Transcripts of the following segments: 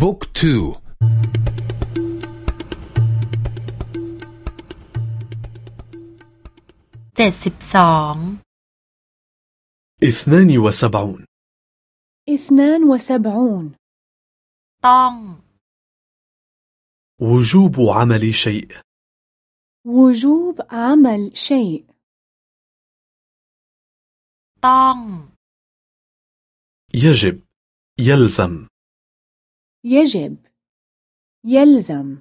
book two. เจ็ดสิบสอง اثنان وسبعون. اثنان وسبعون. ต้อง. وجوب عمل شيء. وجوب عمل شيء. ต้อง. يجب. يلزم. يجب يلزم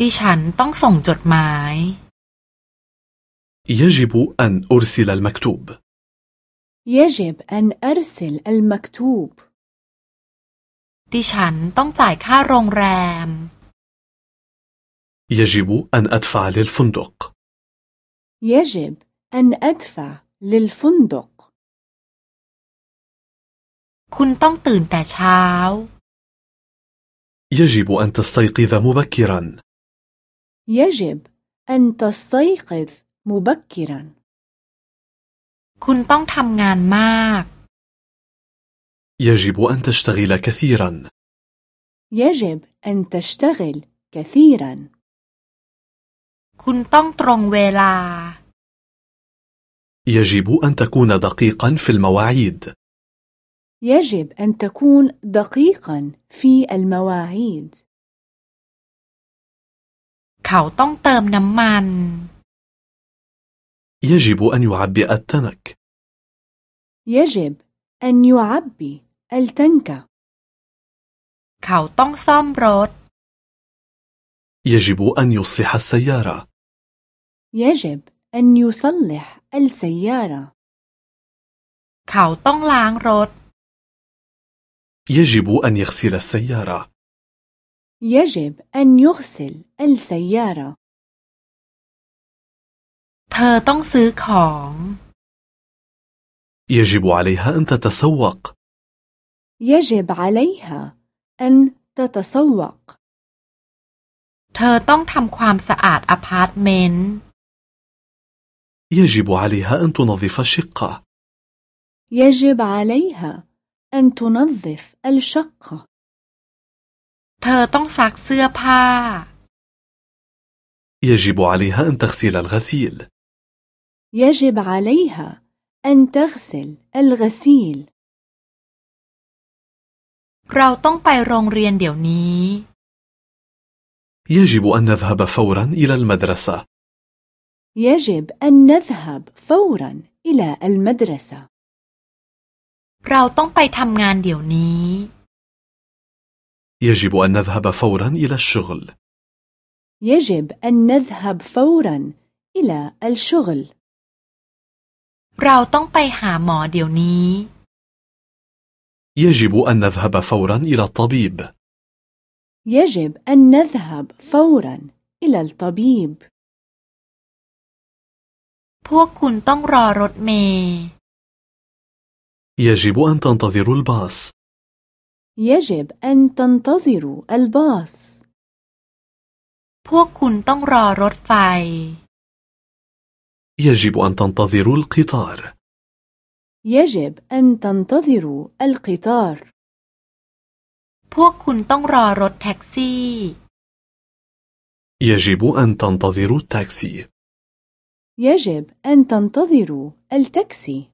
ดิฉันต้องส่งจดหมาย يجب أن أرسل المكتوب يجب أن أرسل المكتوب ดิฉันต้องจ่ายค่าโรงแรม يجب أن أدفع للفندق يجب أن أدفع للفندق คุณต้องตื่นแต่เช้า يجب أن تستيقظ مبكرا يجب أن تستيقظ مبكرا คุณต้องทำงานมาก يجب أن تشتغل كثيرا يجب أن تشتغل كثيرا คุณต้องตรงเวลา يجب أن تكون دقيقا في المواعيد يجب أن تكون دقيقا في المواعيد เขาต้องเติมน้ำมัน يجب أن يعبئ التنك يجب أن يعبي التنك เขาต้องซ่อมรถ يجب أن يصلح السيارة يجب أن يصلح السيارة เขาต้องล้างรถ يجب أن يغسل السيارة يجب أن يغسل السيارة เธอต้องซื้อของ يجب عليها أن تتسوق يجب عليها أن تتسوق เธอต้องทำความสะอาดอพาร์ตเมนต์ يجب عليها أن تنظف الشقة يجب عليها أن تنظف الشقة เธอต้องซักเสื้อผ้า يجب عليها أن تغسل الغسيل يجب عليها أن تغسل الغسيل เราต้องไปโรงเรียนเดี๋ยวนี้ يجب أن نذهب فورا إلى المدرسة يجب أن نذهب فورا إلى المدرسة เราต้องไปทำงานเดี๋ยวนี้ يجب أن نذهب فورا إلى الشغل يجب أن نذهب فورا إلى الشغل เราต้องไปหาหมอเดี๋ยวนี้ يجب أن نذهب فورا إلى الطبيب يجب أن نذهب فورا إلى الطبيب พวกคุณต้องรอรถเมล์ يجب أن تنتظروا الباص يجب أن تنتظروا الباص พวกคุณต้องรอรถไฟ يجب أن تنتظروا القطار يجب أن تنتظروا القطار พวกคุณต้องรอรถแท็กซี่ يجب أن تنتظروا التاكسي يجب أن تنتظروا التاكسي